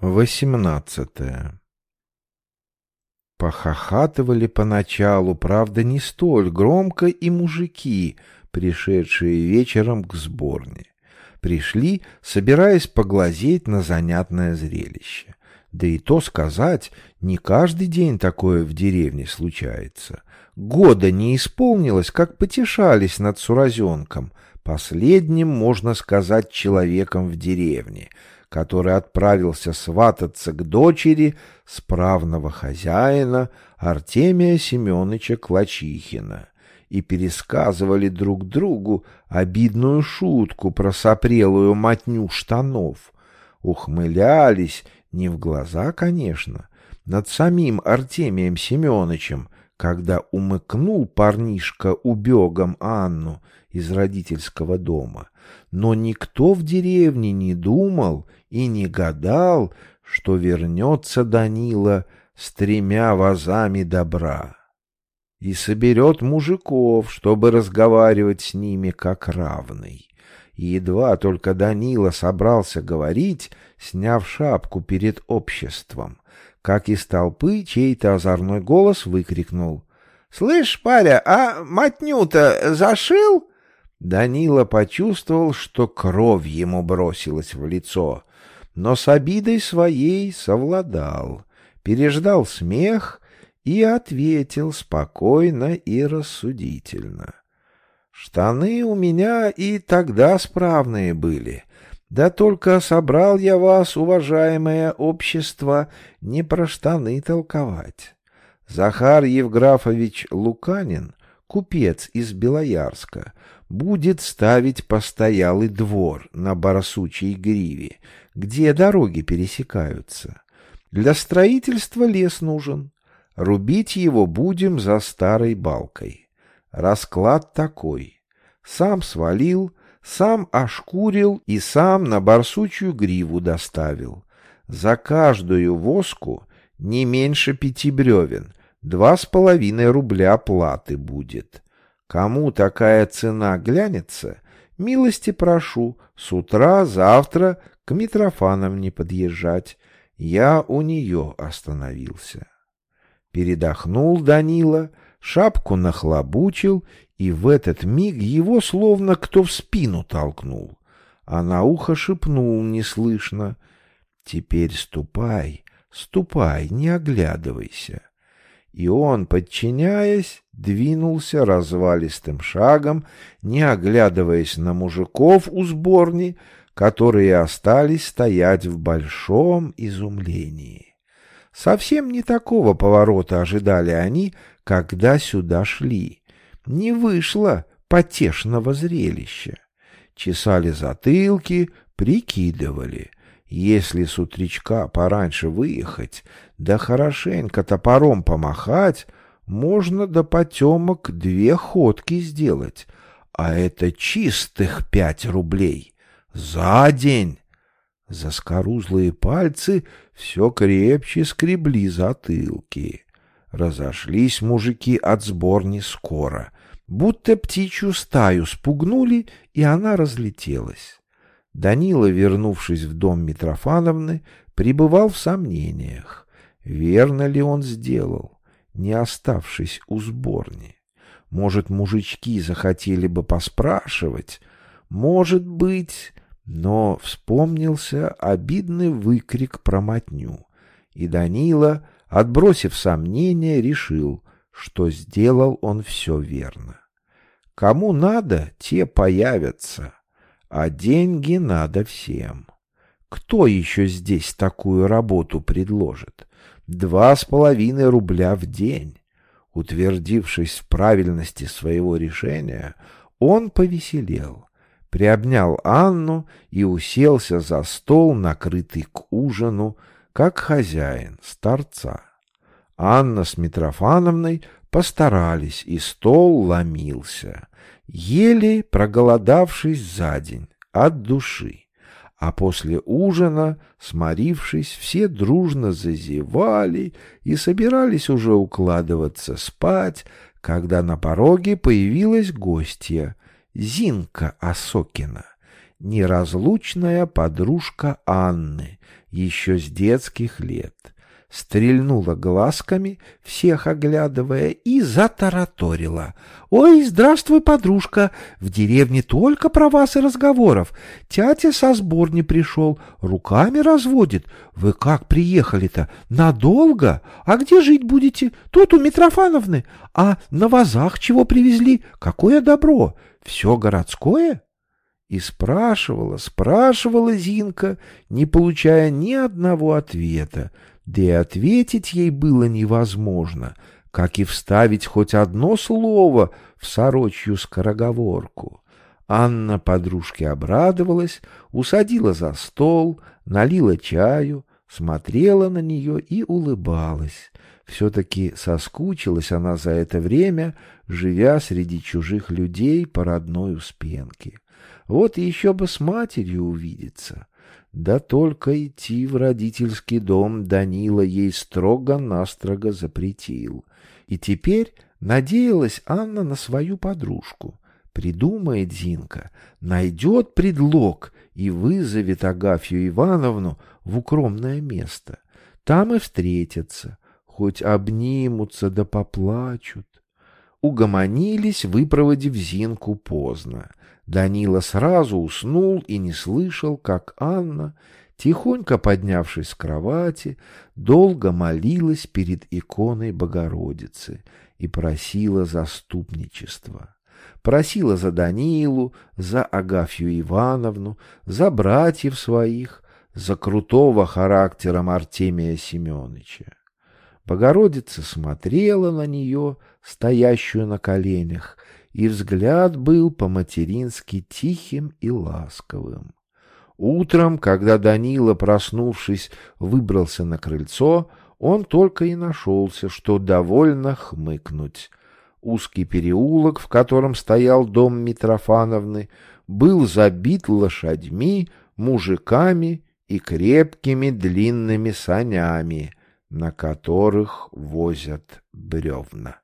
Восемнадцатое. Похохатывали поначалу, правда, не столь громко и мужики, пришедшие вечером к сборне. Пришли, собираясь поглазеть на занятное зрелище. Да и то сказать, не каждый день такое в деревне случается. Года не исполнилось, как потешались над Суразенком, последним, можно сказать, человеком в деревне — который отправился свататься к дочери справного хозяина Артемия Семеновича Клочихина и пересказывали друг другу обидную шутку про сопрелую мотню штанов. Ухмылялись, не в глаза, конечно, над самим Артемием Семеновичем, когда умыкнул парнишка убегом Анну из родительского дома. Но никто в деревне не думал и не гадал, что вернется Данила с тремя вазами добра и соберет мужиков, чтобы разговаривать с ними как равный. И едва только Данила собрался говорить, сняв шапку перед обществом, как из толпы чей-то озорной голос выкрикнул. — Слышь, паря, а матню-то зашил? Данила почувствовал, что кровь ему бросилась в лицо но с обидой своей совладал, переждал смех и ответил спокойно и рассудительно. «Штаны у меня и тогда справные были, да только собрал я вас, уважаемое общество, не про штаны толковать. Захар Евграфович Луканин, купец из Белоярска, будет ставить постоялый двор на барсучей гриве, где дороги пересекаются. Для строительства лес нужен. Рубить его будем за старой балкой. Расклад такой. Сам свалил, сам ошкурил и сам на барсучью гриву доставил. За каждую воску не меньше пяти бревен, два с половиной рубля платы будет. Кому такая цена глянется, милости прошу, с утра, завтра к Митрофанам не подъезжать. Я у нее остановился. Передохнул Данила, шапку нахлобучил, и в этот миг его словно кто в спину толкнул, а на ухо шепнул неслышно «Теперь ступай, ступай, не оглядывайся». И он, подчиняясь, двинулся развалистым шагом, не оглядываясь на мужиков у сборни, которые остались стоять в большом изумлении. Совсем не такого поворота ожидали они, когда сюда шли. Не вышло потешного зрелища. Чесали затылки, прикидывали. Если с утречка пораньше выехать, да хорошенько топором помахать, можно до потемок две ходки сделать, а это чистых пять рублей. За день! Заскорузлые пальцы все крепче скребли затылки. Разошлись мужики от сборни скоро, будто птичью стаю спугнули, и она разлетелась. Данила, вернувшись в дом Митрофановны, пребывал в сомнениях, верно ли он сделал, не оставшись у сборни. Может, мужички захотели бы поспрашивать, может быть, но вспомнился обидный выкрик про мотню, и Данила, отбросив сомнения, решил, что сделал он все верно. Кому надо, те появятся, а деньги надо всем. Кто еще здесь такую работу предложит? Два с половиной рубля в день. Утвердившись в правильности своего решения, он повеселел приобнял Анну и уселся за стол, накрытый к ужину, как хозяин, старца. Анна с Митрофановной постарались, и стол ломился, еле проголодавшись за день, от души. А после ужина, сморившись, все дружно зазевали и собирались уже укладываться спать, когда на пороге появилась гостья — Зинка Осокина. неразлучная подружка Анны, еще с детских лет стрельнула глазками, всех оглядывая, и затараторила. «Ой, здравствуй, подружка! В деревне только про вас и разговоров. Тятя со сборни пришел, руками разводит. Вы как приехали-то? Надолго? А где жить будете? Тут у Митрофановны. А на вазах чего привезли? Какое добро? Все городское?» И спрашивала, спрашивала Зинка, не получая ни одного ответа, да и ответить ей было невозможно, как и вставить хоть одно слово в сорочью скороговорку. Анна подружке обрадовалась, усадила за стол, налила чаю, смотрела на нее и улыбалась. Все-таки соскучилась она за это время, живя среди чужих людей по родной Успенке. Вот еще бы с матерью увидеться. Да только идти в родительский дом Данила ей строго-настрого запретил. И теперь надеялась Анна на свою подружку. Придумает Зинка, найдет предлог и вызовет Агафью Ивановну в укромное место. Там и встретятся, хоть обнимутся да поплачут. Угомонились, выпроводив Зинку поздно. Данила сразу уснул и не слышал, как Анна, тихонько поднявшись с кровати, долго молилась перед иконой Богородицы и просила заступничества. Просила за Данилу, за Агафью Ивановну, за братьев своих, за крутого характером Артемия Семеновича. Богородица смотрела на нее, стоящую на коленях, и взгляд был по-матерински тихим и ласковым. Утром, когда Данила, проснувшись, выбрался на крыльцо, он только и нашелся, что довольно хмыкнуть. Узкий переулок, в котором стоял дом Митрофановны, был забит лошадьми, мужиками и крепкими длинными санями, на которых возят бревна.